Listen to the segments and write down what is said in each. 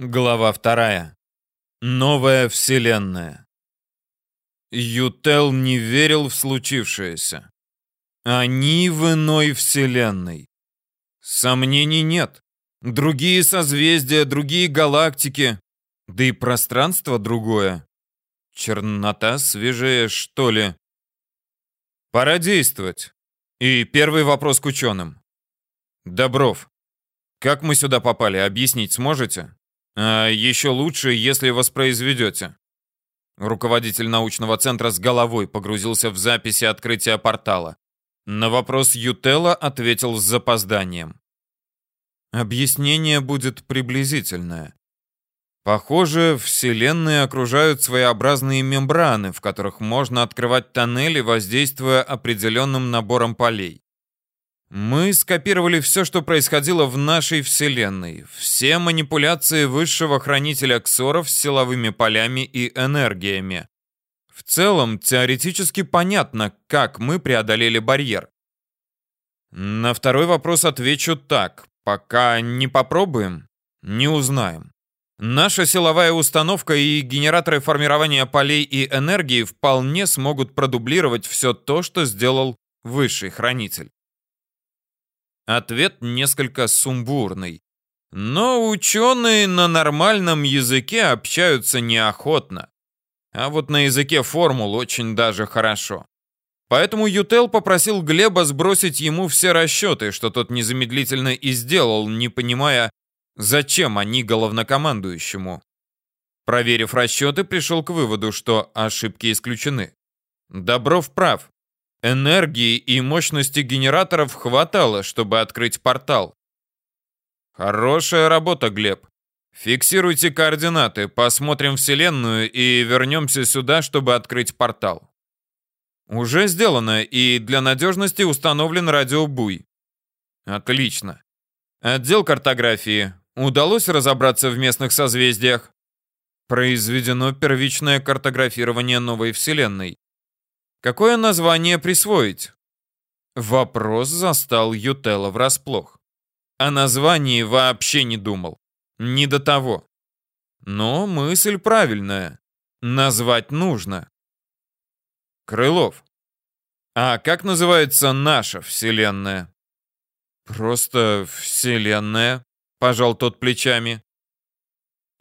Глава вторая. Новая вселенная. Ютел не верил в случившееся. Они в иной вселенной. Сомнений нет. Другие созвездия, другие галактики, да и пространство другое. Чернота свежее, что ли? Пора действовать. И первый вопрос к ученым. Добров, как мы сюда попали, объяснить сможете? А еще лучше, если воспроизведете. Руководитель научного центра с головой погрузился в записи открытия портала. На вопрос Ютелла ответил с запозданием. Объяснение будет приблизительное. Похоже, вселенные окружают своеобразные мембраны, в которых можно открывать тоннели, воздействуя определенным набором полей. Мы скопировали все, что происходило в нашей Вселенной. Все манипуляции высшего хранителя Ксоров с силовыми полями и энергиями. В целом, теоретически понятно, как мы преодолели барьер. На второй вопрос отвечу так. Пока не попробуем, не узнаем. Наша силовая установка и генераторы формирования полей и энергии вполне смогут продублировать все то, что сделал высший хранитель. Ответ несколько сумбурный. Но ученые на нормальном языке общаются неохотно. А вот на языке формул очень даже хорошо. Поэтому Ютел попросил Глеба сбросить ему все расчеты, что тот незамедлительно и сделал, не понимая, зачем они головнокомандующему. Проверив расчеты, пришел к выводу, что ошибки исключены. Добров прав. Энергии и мощности генераторов хватало, чтобы открыть портал. Хорошая работа, Глеб. Фиксируйте координаты, посмотрим Вселенную и вернемся сюда, чтобы открыть портал. Уже сделано, и для надежности установлен радиобуй. Отлично. Отдел картографии. Удалось разобраться в местных созвездиях? Произведено первичное картографирование новой Вселенной. Какое название присвоить? Вопрос застал Ютелла врасплох. О названии вообще не думал. Не до того. Но мысль правильная. Назвать нужно. Крылов. А как называется наша Вселенная? Просто Вселенная, пожал тот плечами.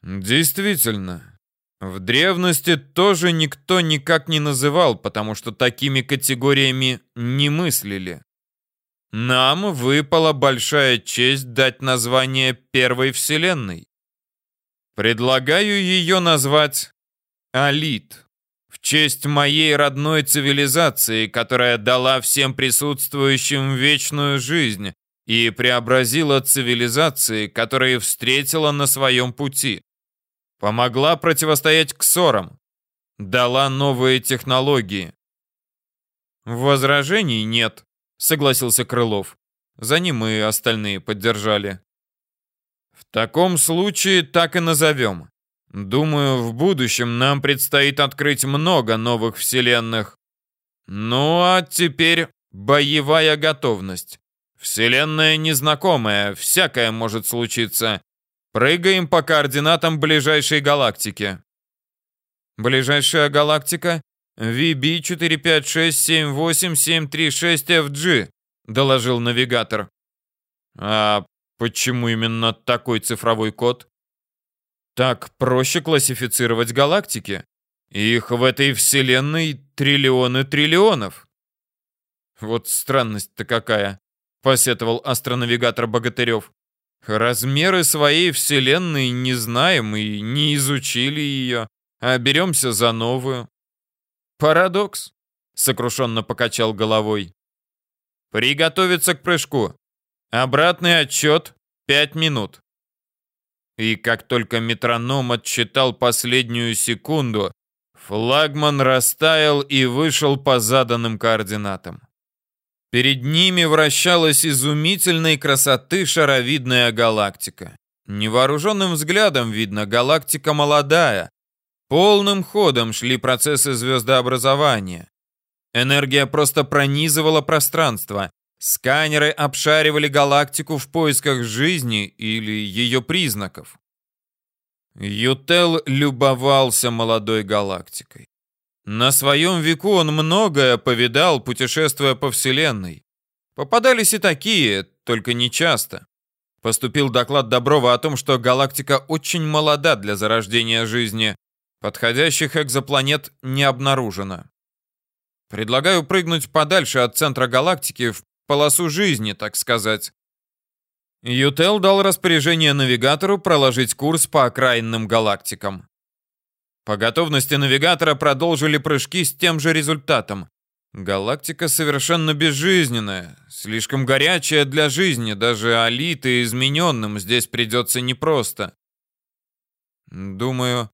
Действительно, в древности тоже никто никак не называл, потому что такими категориями не мыслили. Нам выпала большая честь дать название Первой Вселенной. Предлагаю ее назвать Алит, в честь моей родной цивилизации, которая дала всем присутствующим вечную жизнь и преобразила цивилизации, которые встретила на своем пути. Помогла противостоять ксорам. Дала новые технологии. Возражений нет, согласился Крылов. За ним и остальные поддержали. В таком случае так и назовем. Думаю, в будущем нам предстоит открыть много новых вселенных. Ну а теперь боевая готовность. Вселенная незнакомая, всякое может случиться. Прыгаем по координатам ближайшей галактики. Ближайшая галактика VB456787336FG, доложил навигатор. А почему именно такой цифровой код? Так проще классифицировать галактики. Их в этой вселенной триллионы триллионов. Вот странность-то какая, посетовал астронавигатор Богатырев. Размеры своей вселенной не знаем и не изучили ее, а беремся за новую. Парадокс, сокрушенно покачал головой. Приготовиться к прыжку. Обратный отчет пять минут. И как только метроном отсчитал последнюю секунду, флагман растаял и вышел по заданным координатам. Перед ними вращалась изумительной красоты шаровидная галактика. Невооруженным взглядом видно, галактика молодая. Полным ходом шли процессы звездообразования. Энергия просто пронизывала пространство. Сканеры обшаривали галактику в поисках жизни или ее признаков. Ютел любовался молодой галактикой. На своем веку он многое повидал, путешествуя по Вселенной. Попадались и такие, только не часто. Поступил доклад Доброва о том, что галактика очень молода для зарождения жизни. Подходящих экзопланет не обнаружено. Предлагаю прыгнуть подальше от центра галактики в полосу жизни, так сказать. Ютел дал распоряжение навигатору проложить курс по окраинным галактикам. По готовности навигатора продолжили прыжки с тем же результатом. Галактика совершенно безжизненная, слишком горячая для жизни, даже Алиты измененным здесь придется непросто. Думаю,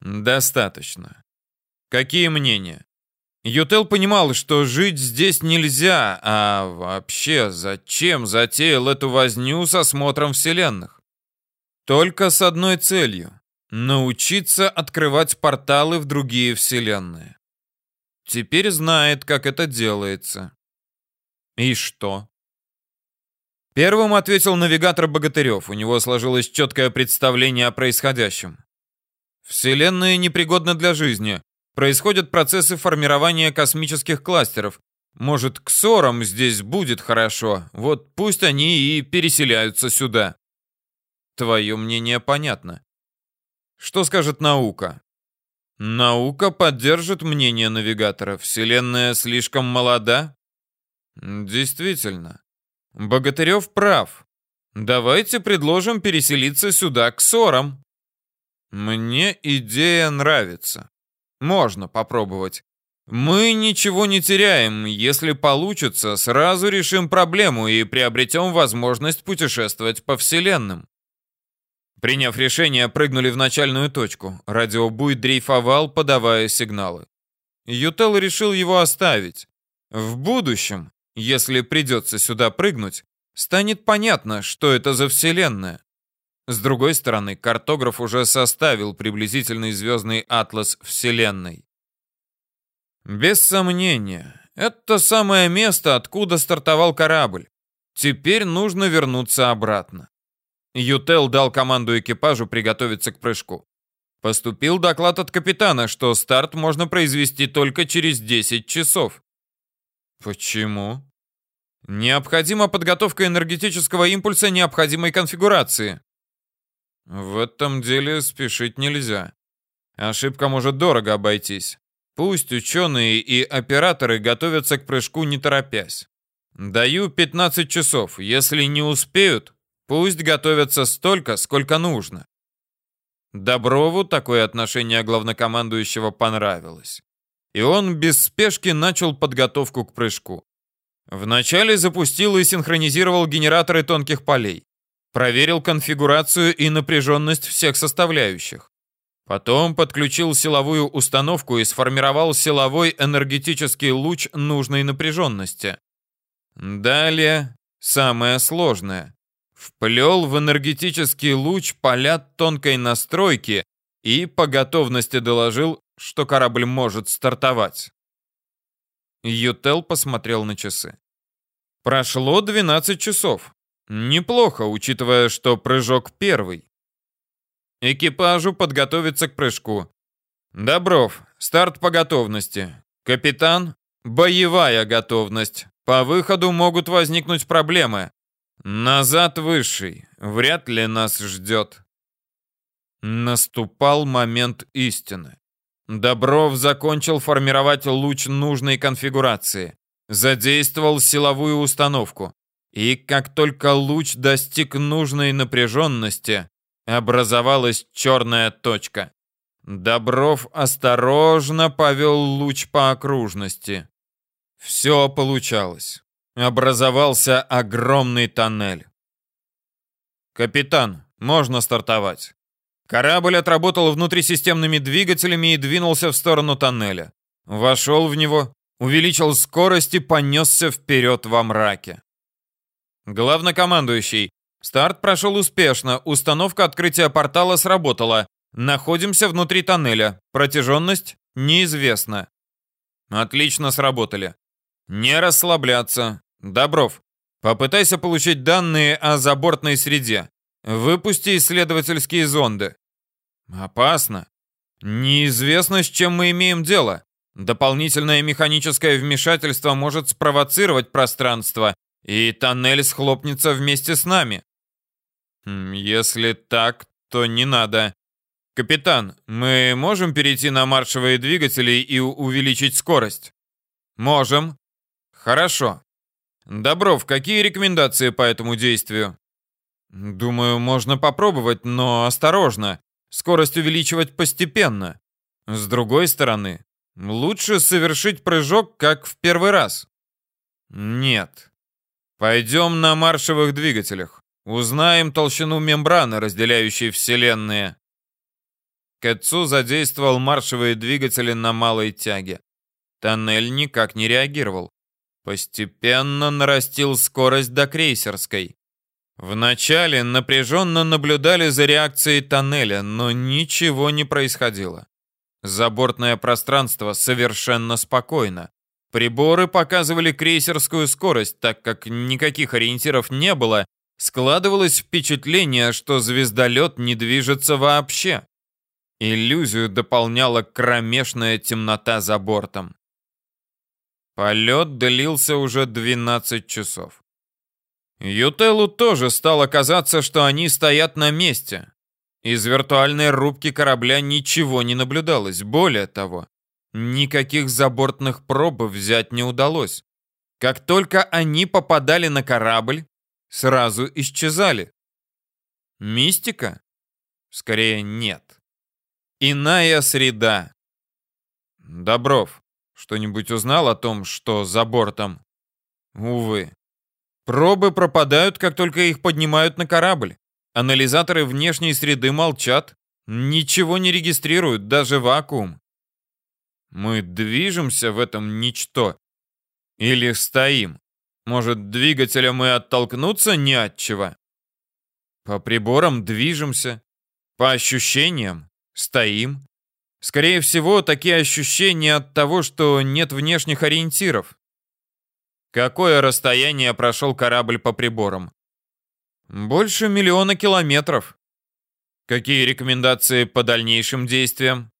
достаточно. Какие мнения? Ютел понимал, что жить здесь нельзя, а вообще зачем затеял эту возню с осмотром вселенных? Только с одной целью — научиться открывать порталы в другие вселенные. Теперь знает, как это делается. И что? Первым ответил навигатор Богатырев. У него сложилось четкое представление о происходящем. Вселенная непригодна для жизни. Происходят процессы формирования космических кластеров. Может, к ссорам здесь будет хорошо. Вот пусть они и переселяются сюда. Твое мнение понятно. Что скажет наука? Наука поддержит мнение навигатора. Вселенная слишком молода? Действительно. Богатырев прав. Давайте предложим переселиться сюда к ссорам. Мне идея нравится. Можно попробовать. Мы ничего не теряем. Если получится, сразу решим проблему и приобретем возможность путешествовать по вселенным. Приняв решение, прыгнули в начальную точку. Радиобуй дрейфовал, подавая сигналы. Ютел решил его оставить. В будущем, если придется сюда прыгнуть, станет понятно, что это за вселенная. С другой стороны, картограф уже составил приблизительный звездный атлас Вселенной. Без сомнения, это самое место, откуда стартовал корабль. Теперь нужно вернуться обратно. Ютел дал команду экипажу приготовиться к прыжку. Поступил доклад от капитана, что старт можно произвести только через 10 часов. Почему? Необходима подготовка энергетического импульса необходимой конфигурации. В этом деле спешить нельзя. Ошибка может дорого обойтись. Пусть ученые и операторы готовятся к прыжку не торопясь. Даю 15 часов. Если не успеют, пусть готовятся столько, сколько нужно. Доброву такое отношение главнокомандующего понравилось. И он без спешки начал подготовку к прыжку. Вначале запустил и синхронизировал генераторы тонких полей. Проверил конфигурацию и напряженность всех составляющих. Потом подключил силовую установку и сформировал силовой энергетический луч нужной напряженности. Далее самое сложное. Вплел в энергетический луч поля тонкой настройки и по готовности доложил, что корабль может стартовать. Ютел посмотрел на часы. Прошло 12 часов. Неплохо, учитывая, что прыжок первый. Экипажу подготовиться к прыжку. Добров, старт по готовности. Капитан, боевая готовность. По выходу могут возникнуть проблемы. Назад высший. Вряд ли нас ждет. Наступал момент истины. Добров закончил формировать луч нужной конфигурации. Задействовал силовую установку. И как только луч достиг нужной напряженности, образовалась черная точка. Добров осторожно повел луч по окружности. Все получалось. Образовался огромный тоннель. «Капитан, можно стартовать». Корабль отработал внутрисистемными двигателями и двинулся в сторону тоннеля. Вошел в него, увеличил скорость и понесся вперед во мраке. Главнокомандующий. Старт прошел успешно. Установка открытия портала сработала. Находимся внутри тоннеля. Протяженность неизвестна. Отлично сработали. Не расслабляться. Добров, попытайся получить данные о забортной среде. Выпусти исследовательские зонды. Опасно. Неизвестно, с чем мы имеем дело. Дополнительное механическое вмешательство может спровоцировать пространство, и тоннель схлопнется вместе с нами. Хм, если так, то не надо. Капитан, мы можем перейти на маршевые двигатели и увеличить скорость? Можем. Хорошо. Добров, какие рекомендации по этому действию? Думаю, можно попробовать, но осторожно. Скорость увеличивать постепенно. С другой стороны, лучше совершить прыжок, как в первый раз. Нет. Пойдем на маршевых двигателях. Узнаем толщину мембраны, разделяющей вселенные. Кэтсу задействовал маршевые двигатели на малой тяге. Тоннель никак не реагировал. Постепенно нарастил скорость до крейсерской. Вначале напряженно наблюдали за реакцией тоннеля, но ничего не происходило. Забортное пространство совершенно спокойно. Приборы показывали крейсерскую скорость, так как никаких ориентиров не было, складывалось впечатление, что звездолет не движется вообще. Иллюзию дополняла кромешная темнота за бортом. Полет длился уже 12 часов. Ютелу тоже стало казаться, что они стоят на месте. Из виртуальной рубки корабля ничего не наблюдалось. Более того, никаких забортных проб взять не удалось. Как только они попадали на корабль, сразу исчезали. Мистика? Скорее, нет. Иная среда. Добров, что-нибудь узнал о том, что за бортом? Увы. Пробы пропадают, как только их поднимают на корабль. Анализаторы внешней среды молчат, ничего не регистрируют, даже вакуум. Мы движемся в этом ничто? Или стоим? Может, двигателем и оттолкнуться не от чего? По приборам движемся, по ощущениям стоим. Скорее всего, такие ощущения от того, что нет внешних ориентиров. Какое расстояние прошел корабль по приборам? Больше миллиона километров. Какие рекомендации по дальнейшим действиям?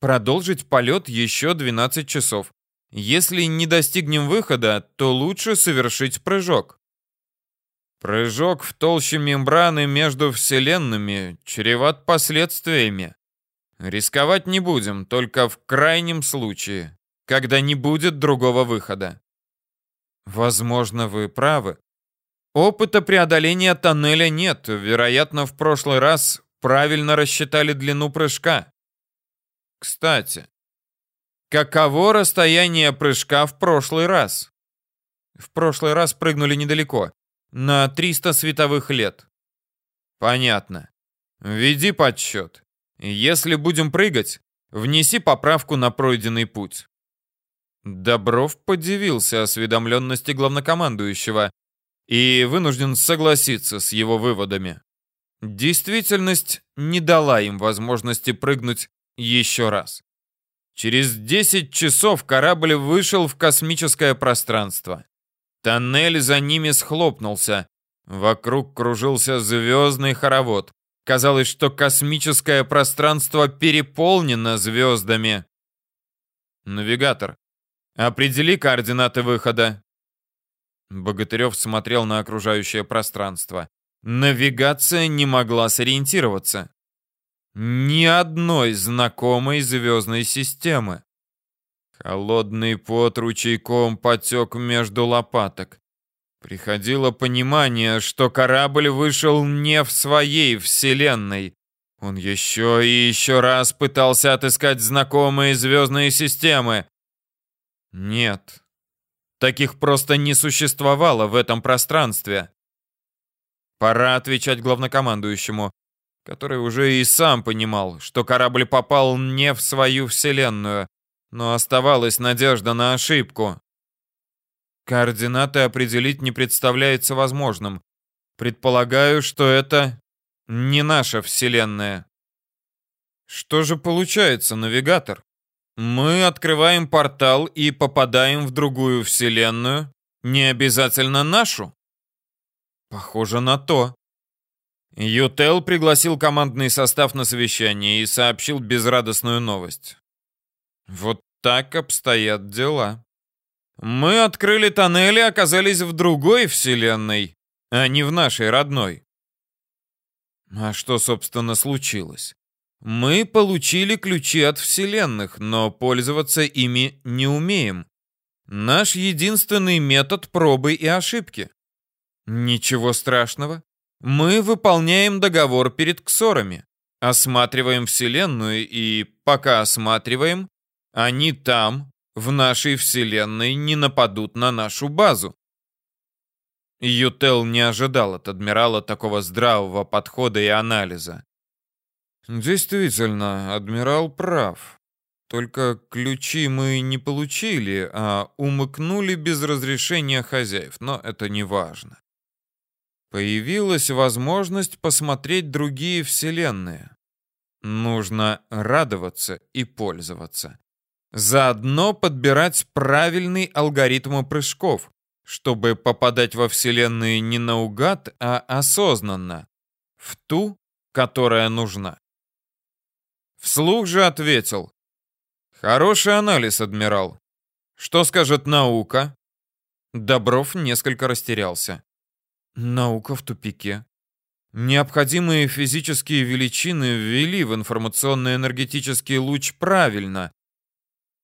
Продолжить полет еще 12 часов. Если не достигнем выхода, то лучше совершить прыжок. Прыжок в толще мембраны между вселенными чреват последствиями. Рисковать не будем, только в крайнем случае, когда не будет другого выхода. Возможно, вы правы. Опыта преодоления тоннеля нет. Вероятно, в прошлый раз правильно рассчитали длину прыжка. Кстати, каково расстояние прыжка в прошлый раз? В прошлый раз прыгнули недалеко, на 300 световых лет. Понятно. Веди подсчет. Если будем прыгать, внеси поправку на пройденный путь. Добров подивился осведомленности главнокомандующего и вынужден согласиться с его выводами. Действительность не дала им возможности прыгнуть еще раз. Через 10 часов корабль вышел в космическое пространство. Тоннель за ними схлопнулся. Вокруг кружился звездный хоровод. Казалось, что космическое пространство переполнено звездами. «Навигатор, определи координаты выхода». Богатырев смотрел на окружающее пространство. Навигация не могла сориентироваться. Ни одной знакомой звездной системы. Холодный пот ручейком потек между лопаток. Приходило понимание, что корабль вышел не в своей вселенной. Он еще и еще раз пытался отыскать знакомые звездные системы. Нет, таких просто не существовало в этом пространстве. Пора отвечать главнокомандующему, который уже и сам понимал, что корабль попал не в свою вселенную, но оставалась надежда на ошибку. Координаты определить не представляется возможным. Предполагаю, что это не наша Вселенная. Что же получается, навигатор? Мы открываем портал и попадаем в другую Вселенную, не обязательно нашу? Похоже на то. Ютел пригласил командный состав на совещание и сообщил безрадостную новость. Вот так обстоят дела. Мы открыли тоннели и оказались в другой вселенной, а не в нашей родной. А что, собственно, случилось? Мы получили ключи от вселенных, но пользоваться ими не умеем. Наш единственный метод пробы и ошибки. Ничего страшного. Мы выполняем договор перед ксорами. Осматриваем вселенную и пока осматриваем, они там, в нашей вселенной, не нападут на нашу базу. Ютел не ожидал от адмирала такого здравого подхода и анализа. Действительно, адмирал прав. Только ключи мы не получили, а умыкнули без разрешения хозяев, но это не важно. Появилась возможность посмотреть другие вселенные. Нужно радоваться и пользоваться. Заодно подбирать правильный алгоритм прыжков, чтобы попадать во вселенные не наугад, а осознанно, в ту, которая нужна. Вслух же ответил. Хороший анализ, адмирал. Что скажет наука? Добров несколько растерялся. Наука в тупике. Необходимые физические величины ввели в информационно-энергетический луч правильно,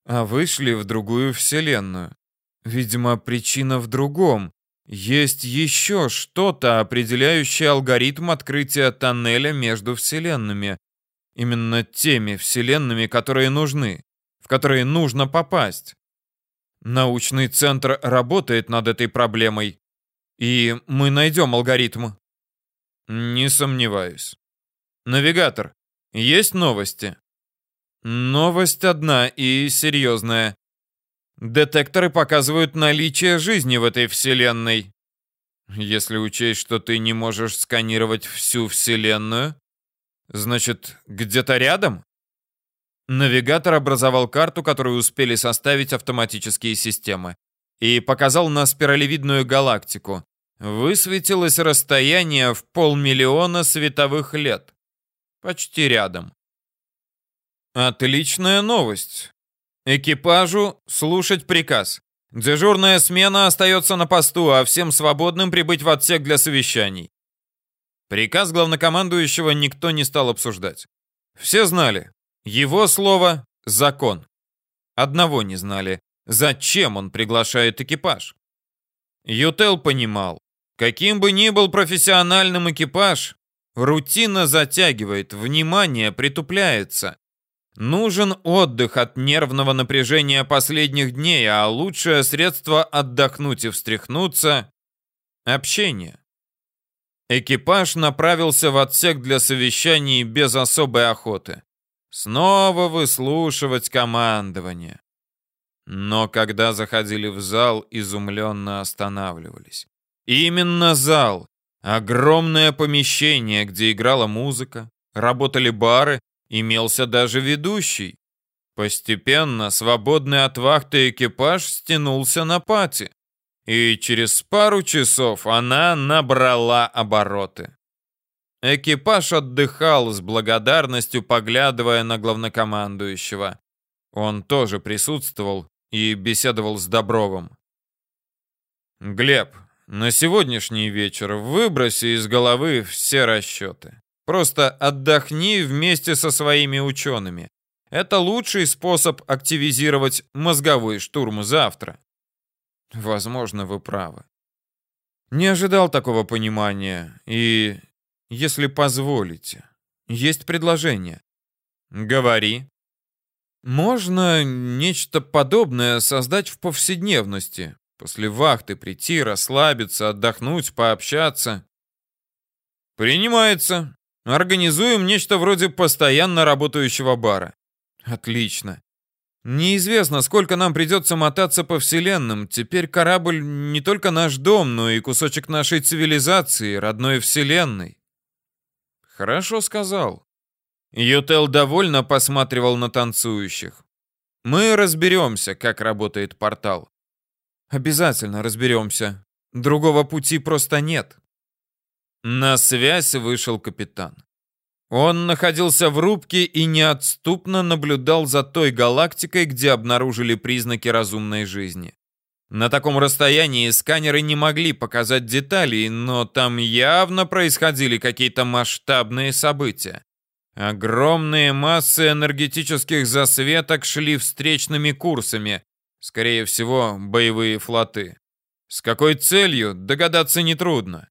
а вышли в другую вселенную. Видимо, причина в другом. Есть еще что-то, определяющее алгоритм открытия тоннеля между вселенными. Именно теми вселенными, которые нужны, в которые нужно попасть. Научный центр работает над этой проблемой. И мы найдем алгоритм. Не сомневаюсь. Навигатор, есть новости? Новость одна и серьезная. Детекторы показывают наличие жизни в этой вселенной. Если учесть, что ты не можешь сканировать всю вселенную, значит, где-то рядом? Навигатор образовал карту, которую успели составить автоматические системы, и показал на спиралевидную галактику. Высветилось расстояние в полмиллиона световых лет. Почти рядом. Отличная новость. Экипажу слушать приказ. Дежурная смена остается на посту, а всем свободным прибыть в отсек для совещаний. Приказ главнокомандующего никто не стал обсуждать. Все знали. Его слово — закон. Одного не знали. Зачем он приглашает экипаж? Ютел понимал. Каким бы ни был профессиональным экипаж, рутина затягивает, внимание притупляется. Нужен отдых от нервного напряжения последних дней, а лучшее средство отдохнуть и встряхнуться — общение. Экипаж направился в отсек для совещаний без особой охоты. Снова выслушивать командование. Но когда заходили в зал, изумленно останавливались. Именно зал. Огромное помещение, где играла музыка, работали бары Имелся даже ведущий. Постепенно свободный от вахты экипаж стянулся на пати. И через пару часов она набрала обороты. Экипаж отдыхал с благодарностью, поглядывая на главнокомандующего. Он тоже присутствовал и беседовал с Добровым. «Глеб, на сегодняшний вечер выброси из головы все расчеты. Просто отдохни вместе со своими учеными. Это лучший способ активизировать мозговой штурм завтра. Возможно, вы правы. Не ожидал такого понимания. И, если позволите, есть предложение. Говори. Можно нечто подобное создать в повседневности. После вахты прийти, расслабиться, отдохнуть, пообщаться. Принимается. Организуем нечто вроде постоянно работающего бара. Отлично. Неизвестно, сколько нам придется мотаться по вселенным. Теперь корабль не только наш дом, но и кусочек нашей цивилизации, родной вселенной. Хорошо сказал. Ютел довольно посматривал на танцующих. Мы разберемся, как работает портал. Обязательно разберемся. Другого пути просто нет. На связь вышел капитан. Он находился в рубке и неотступно наблюдал за той галактикой, где обнаружили признаки разумной жизни. На таком расстоянии сканеры не могли показать деталей, но там явно происходили какие-то масштабные события. Огромные массы энергетических засветок шли встречными курсами, скорее всего, боевые флоты. С какой целью, догадаться нетрудно.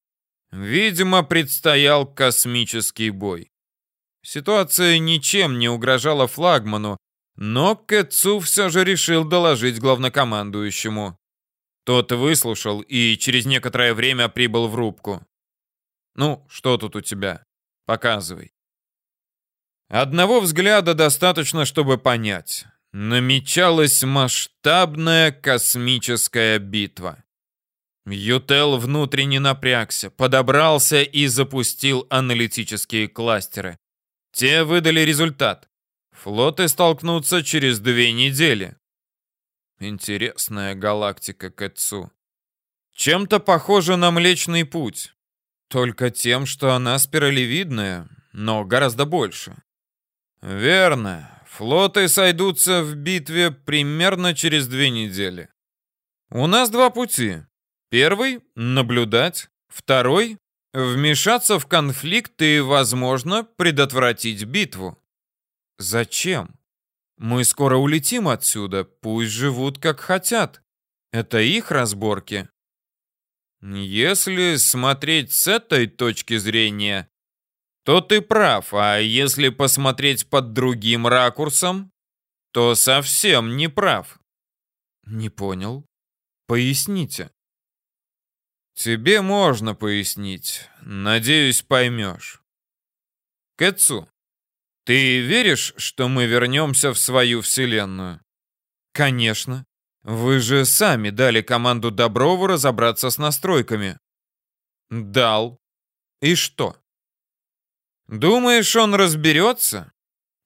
Видимо, предстоял космический бой. Ситуация ничем не угрожала флагману, но Кэтсу все же решил доложить главнокомандующему. Тот выслушал и через некоторое время прибыл в рубку. «Ну, что тут у тебя? Показывай». Одного взгляда достаточно, чтобы понять. Намечалась масштабная космическая битва. Ютел внутренне напрягся, подобрался и запустил аналитические кластеры. Те выдали результат. Флоты столкнутся через две недели. Интересная галактика Кэтсу. Чем-то похожа на Млечный Путь. Только тем, что она спиралевидная, но гораздо больше. Верно. Флоты сойдутся в битве примерно через две недели. У нас два пути. Первый — наблюдать. Второй — вмешаться в конфликт и, возможно, предотвратить битву. Зачем? Мы скоро улетим отсюда, пусть живут как хотят. Это их разборки. Если смотреть с этой точки зрения, то ты прав, а если посмотреть под другим ракурсом, то совсем не прав. Не понял. Поясните. Тебе можно пояснить. Надеюсь, поймешь. Кэтсу, ты веришь, что мы вернемся в свою вселенную? Конечно. Вы же сами дали команду Доброву разобраться с настройками. Дал. И что? Думаешь, он разберется?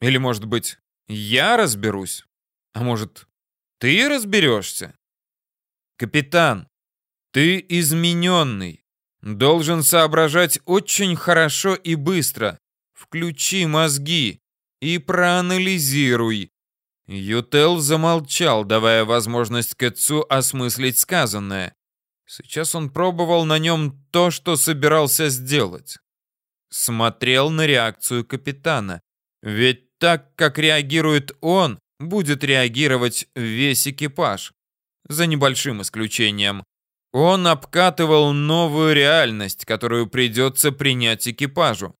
Или, может быть, я разберусь? А может, ты разберешься? Капитан, ты измененный. Должен соображать очень хорошо и быстро. Включи мозги и проанализируй. Ютел замолчал, давая возможность Кэтсу осмыслить сказанное. Сейчас он пробовал на нем то, что собирался сделать. Смотрел на реакцию капитана. Ведь так, как реагирует он, будет реагировать весь экипаж. За небольшим исключением. Он обкатывал новую реальность, которую придется принять экипажу.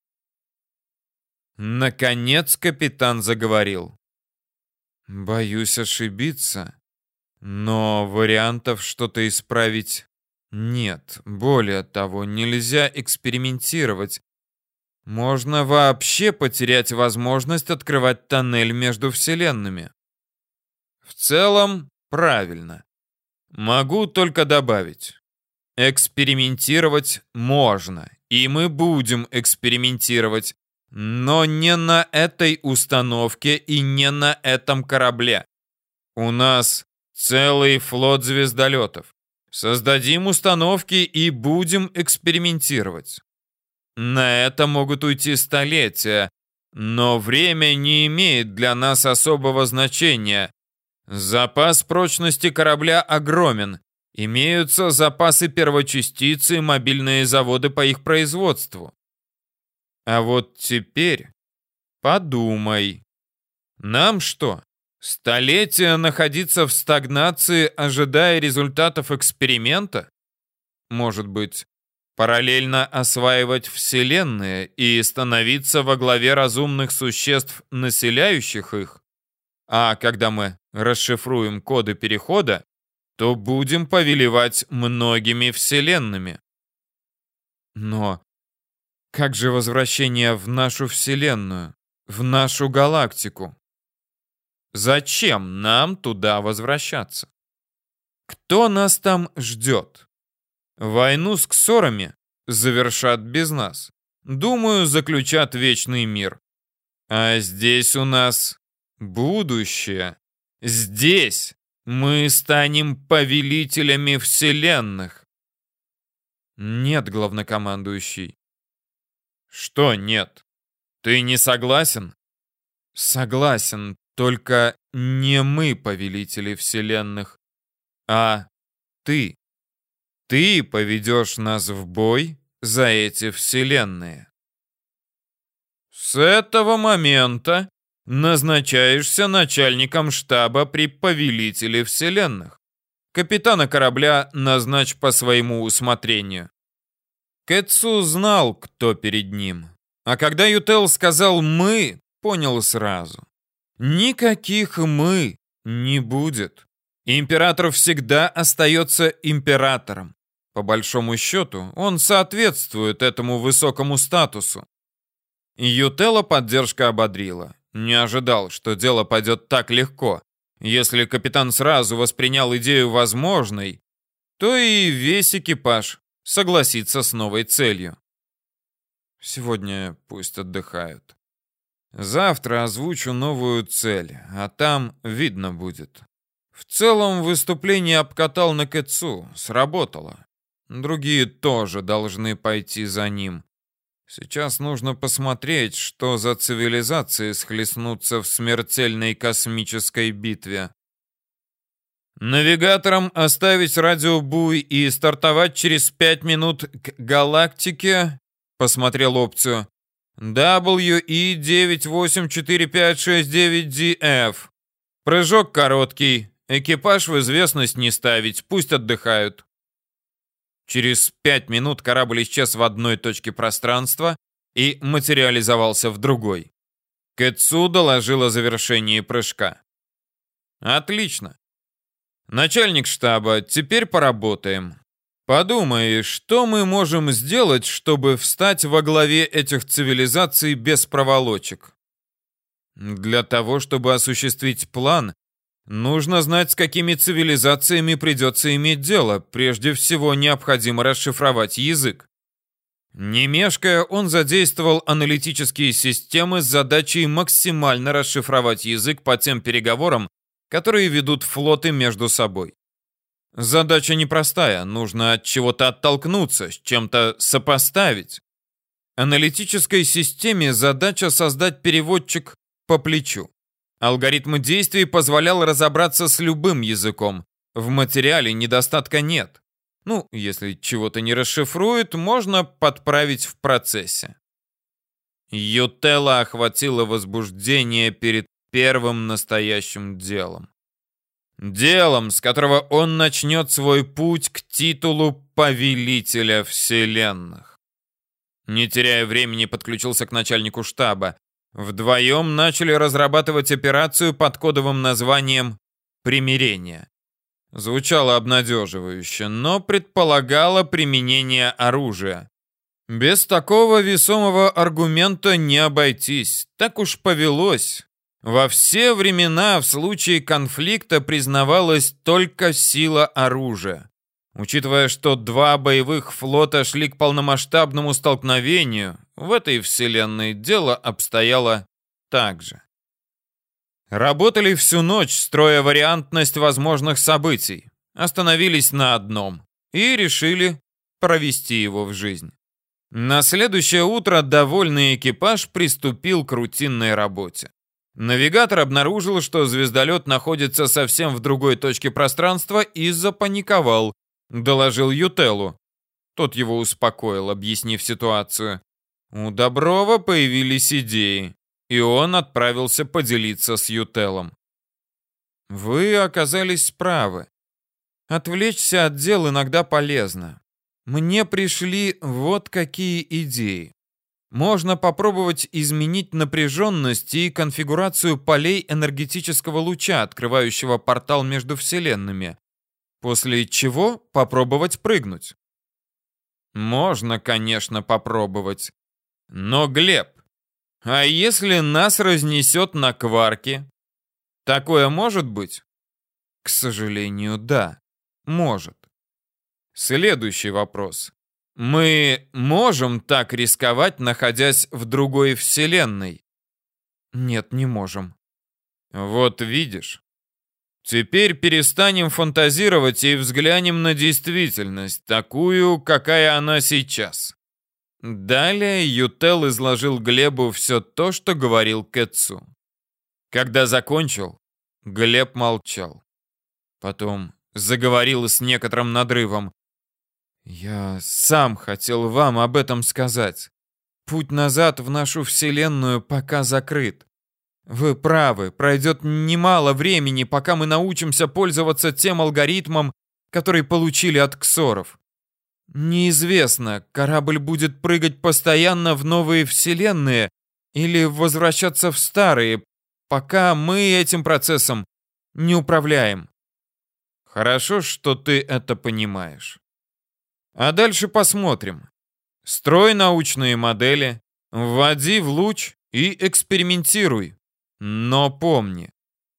Наконец капитан заговорил. Боюсь ошибиться, но вариантов что-то исправить нет. Более того, нельзя экспериментировать. Можно вообще потерять возможность открывать тоннель между вселенными. В целом, правильно. Могу только добавить. Экспериментировать можно, и мы будем экспериментировать, но не на этой установке и не на этом корабле. У нас целый флот звездолетов. Создадим установки и будем экспериментировать. На это могут уйти столетия, но время не имеет для нас особого значения, Запас прочности корабля огромен. Имеются запасы первочастиц и мобильные заводы по их производству. А вот теперь подумай. Нам что, столетия находиться в стагнации, ожидая результатов эксперимента? Может быть, параллельно осваивать Вселенные и становиться во главе разумных существ, населяющих их? А когда мы расшифруем коды перехода, то будем повелевать многими вселенными. Но как же возвращение в нашу вселенную, в нашу галактику? Зачем нам туда возвращаться? Кто нас там ждет? Войну с ксорами завершат без нас. Думаю, заключат вечный мир. А здесь у нас будущее. Здесь мы станем повелителями вселенных. Нет, главнокомандующий, Что нет? Ты не согласен? Согласен, только не мы, повелители вселенных, а ты. Ты поведешь нас в бой за эти вселенные. С этого момента назначаешься начальником штаба при повелителе вселенных. Капитана корабля назначь по своему усмотрению. Кэтсу знал, кто перед ним. А когда Ютел сказал «мы», понял сразу. Никаких «мы» не будет. Император всегда остается императором. По большому счету, он соответствует этому высокому статусу. Ютела поддержка ободрила. Не ожидал, что дело пойдет так легко. Если капитан сразу воспринял идею возможной, то и весь экипаж согласится с новой целью. Сегодня пусть отдыхают. Завтра озвучу новую цель, а там видно будет. В целом выступление обкатал на Кэтсу, сработало. Другие тоже должны пойти за ним. Сейчас нужно посмотреть, что за цивилизации схлестнутся в смертельной космической битве. Навигаторам оставить радиобуй и стартовать через пять минут к галактике, посмотрел опцию. WE9845699DF. Прыжок короткий. Экипаж в известность не ставить, пусть отдыхают. Через пять минут корабль исчез в одной точке пространства и материализовался в другой. Кэтсу доложил о завершении прыжка. Отлично. Начальник штаба, теперь поработаем. Подумай, что мы можем сделать, чтобы встать во главе этих цивилизаций без проволочек? Для того, чтобы осуществить план, нужно знать, с какими цивилизациями придется иметь дело. Прежде всего, необходимо расшифровать язык. Не мешкая, он задействовал аналитические системы с задачей максимально расшифровать язык по тем переговорам, которые ведут флоты между собой. Задача непростая, нужно от чего-то оттолкнуться, с чем-то сопоставить. Аналитической системе задача создать переводчик по плечу. Алгоритм действий позволял разобраться с любым языком. В материале недостатка нет. Ну, если чего-то не расшифрует, можно подправить в процессе. Ютелла охватило возбуждение перед первым настоящим делом. Делом, с которого он начнет свой путь к титулу Повелителя Вселенных. Не теряя времени, подключился к начальнику штаба. Вдвоем начали разрабатывать операцию под кодовым названием «Примирение». Звучало обнадеживающе, но предполагало применение оружия. Без такого весомого аргумента не обойтись. Так уж повелось. Во все времена в случае конфликта признавалась только сила оружия. Учитывая, что два боевых флота шли к полномасштабному столкновению, в этой вселенной дело обстояло так же. Работали всю ночь, строя вариантность возможных событий. Остановились на одном и решили провести его в жизнь. На следующее утро довольный экипаж приступил к рутинной работе. Навигатор обнаружил, что звездолет находится совсем в другой точке пространства и запаниковал, доложил Ютелу. Тот его успокоил, объяснив ситуацию. У Доброва появились идеи, и он отправился поделиться с Ютелом. Вы оказались правы. Отвлечься от дел иногда полезно. Мне пришли вот какие идеи. Можно попробовать изменить напряженность и конфигурацию полей энергетического луча, открывающего портал между вселенными. После чего попробовать прыгнуть. Можно, конечно, попробовать. Но, Глеб, а если нас разнесет на кварки? Такое может быть? К сожалению, да, может. Следующий вопрос. Мы можем так рисковать, находясь в другой вселенной? Нет, не можем. Вот видишь. Теперь перестанем фантазировать и взглянем на действительность, такую, какая она сейчас. Далее Ютел изложил Глебу все то, что говорил Кэтсу. Когда закончил, Глеб молчал. Потом заговорил с некоторым надрывом. «Я сам хотел вам об этом сказать. Путь назад в нашу Вселенную пока закрыт. Вы правы, пройдет немало времени, пока мы научимся пользоваться тем алгоритмом, который получили от ксоров. Неизвестно, корабль будет прыгать постоянно в новые вселенные или возвращаться в старые, пока мы этим процессом не управляем. Хорошо, что ты это понимаешь. А дальше посмотрим. Строй научные модели, вводи в луч и экспериментируй. Но помни,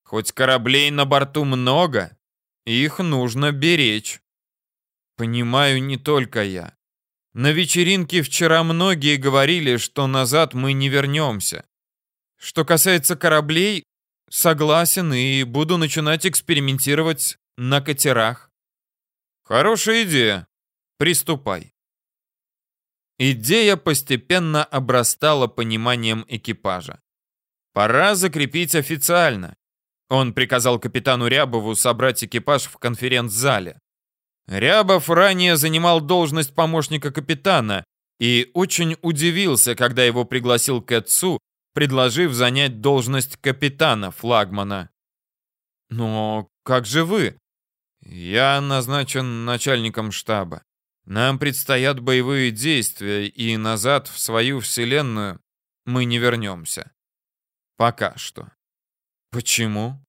хоть кораблей на борту много, их нужно беречь. Понимаю не только я. На вечеринке вчера многие говорили, что назад мы не вернемся. Что касается кораблей, согласен и буду начинать экспериментировать на катерах. Хорошая идея. Приступай. Идея постепенно обрастала пониманием экипажа. Пора закрепить официально. Он приказал капитану Рябову собрать экипаж в конференц-зале. Рябов ранее занимал должность помощника капитана и очень удивился, когда его пригласил к отцу, предложив занять должность капитана флагмана. «Но как же вы?» «Я назначен начальником штаба. Нам предстоят боевые действия, и назад в свою вселенную мы не вернемся. Пока что. Почему?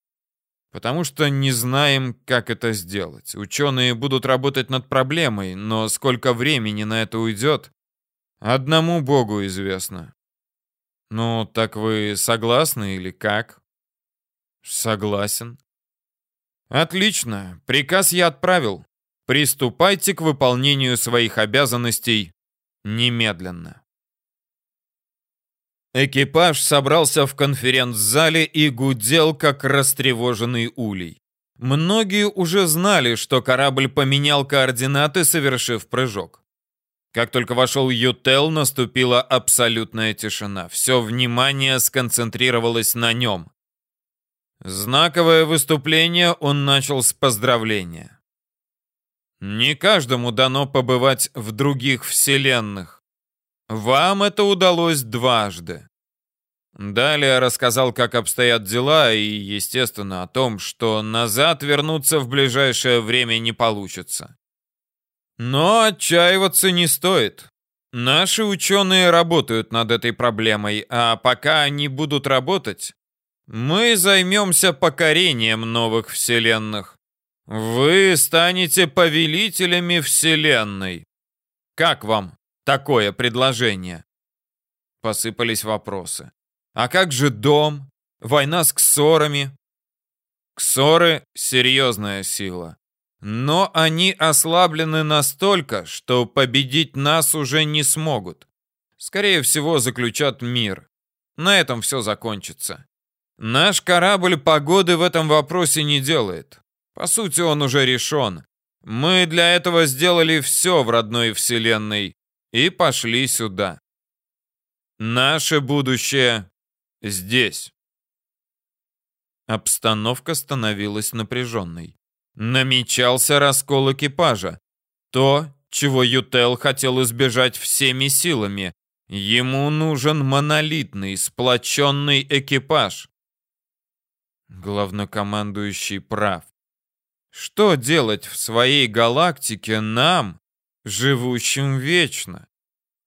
Потому что не знаем, как это сделать. Ученые будут работать над проблемой, но сколько времени на это уйдет, одному Богу известно. Ну, так вы согласны или как? Согласен. Отлично. Приказ я отправил. Приступайте к выполнению своих обязанностей немедленно. Экипаж собрался в конференц-зале и гудел, как растревоженный улей. Многие уже знали, что корабль поменял координаты, совершив прыжок. Как только вошел Ютел, наступила абсолютная тишина. Все внимание сконцентрировалось на нем. Знаковое выступление он начал с поздравления. Не каждому дано побывать в других вселенных. Вам это удалось дважды. Далее рассказал, как обстоят дела, и, естественно, о том, что назад вернуться в ближайшее время не получится. Но отчаиваться не стоит. Наши ученые работают над этой проблемой, а пока они будут работать, мы займемся покорением новых вселенных. Вы станете повелителями вселенной. Как вам? Такое предложение? Посыпались вопросы. А как же дом? Война с ксорами? Ксоры — серьезная сила. Но они ослаблены настолько, что победить нас уже не смогут. Скорее всего, заключат мир. На этом все закончится. Наш корабль погоды в этом вопросе не делает. По сути, он уже решен. Мы для этого сделали все в родной вселенной и пошли сюда. Наше будущее здесь. Обстановка становилась напряженной. Намечался раскол экипажа. То, чего Ютел хотел избежать всеми силами. Ему нужен монолитный, сплоченный экипаж. Главнокомандующий прав. Что делать в своей галактике нам, живущим вечно,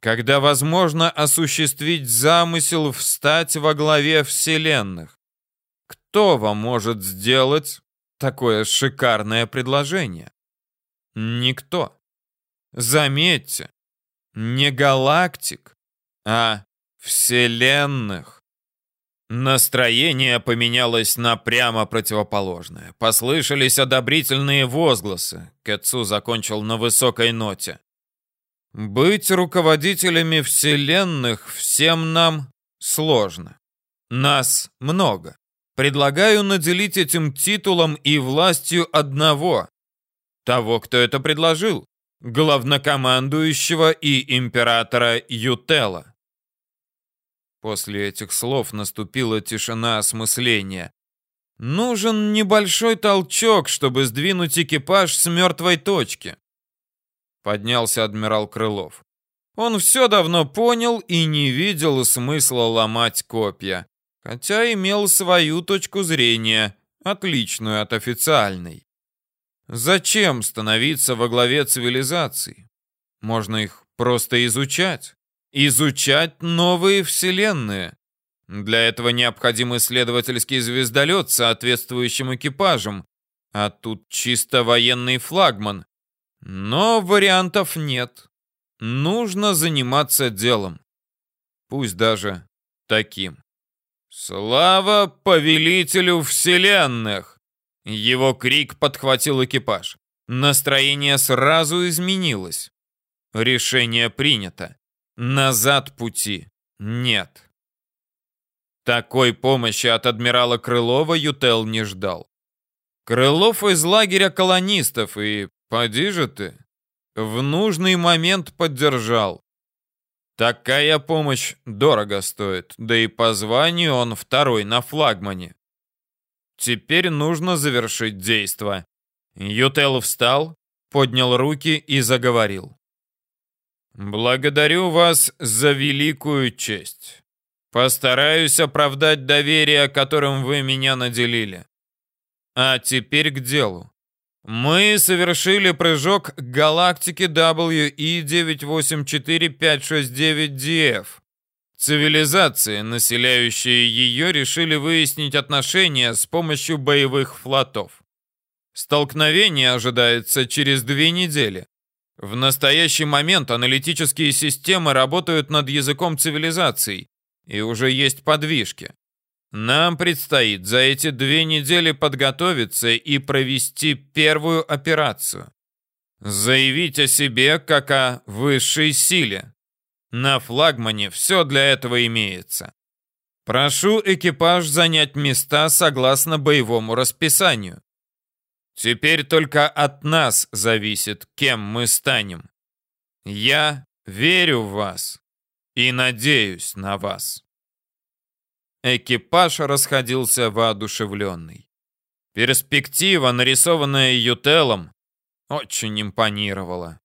когда возможно осуществить замысел встать во главе вселенных. Кто вам может сделать такое шикарное предложение? Никто. Заметьте, не галактик, а вселенных. Настроение поменялось на прямо противоположное. Послышались одобрительные возгласы. Кэтсу закончил на высокой ноте. «Быть руководителями вселенных всем нам сложно. Нас много. Предлагаю наделить этим титулом и властью одного. Того, кто это предложил. главнокомандующего и императора Ютела. После этих слов наступила тишина осмысления. Нужен небольшой толчок, чтобы сдвинуть экипаж с мертвой точки. Поднялся адмирал Крылов. Он все давно понял и не видел смысла ломать копья, хотя имел свою точку зрения, отличную от официальной. Зачем становиться во главе цивилизации? Можно их просто изучать. Изучать новые вселенные. Для этого необходим исследовательский звездолет с соответствующим экипажем, а тут чисто военный флагман. Но вариантов нет. Нужно заниматься делом. Пусть даже таким. «Слава повелителю вселенных!» Его крик подхватил экипаж. Настроение сразу изменилось. Решение принято. Назад пути нет. Такой помощи от адмирала Крылова Ютел не ждал. Крылов из лагеря колонистов, и поди же ты, в нужный момент поддержал. Такая помощь дорого стоит, да и по званию он второй на флагмане. Теперь нужно завершить действо. Ютел встал, поднял руки и заговорил. «Благодарю вас за великую честь. Постараюсь оправдать доверие, которым вы меня наделили. А теперь к делу. Мы совершили прыжок к галактике WE-984569DF. Цивилизации, населяющие ее, решили выяснить отношения с помощью боевых флотов. Столкновение ожидается через две недели. В настоящий момент аналитические системы работают над языком цивилизаций, и уже есть подвижки. Нам предстоит за эти две недели подготовиться и провести первую операцию. Заявить о себе как о высшей силе. На флагмане все для этого имеется. Прошу экипаж занять места согласно боевому расписанию. Теперь только от нас зависит, кем мы станем. Я верю в вас и надеюсь на вас. Экипаж расходился воодушевленный. Перспектива, нарисованная Ютелом, очень импонировала.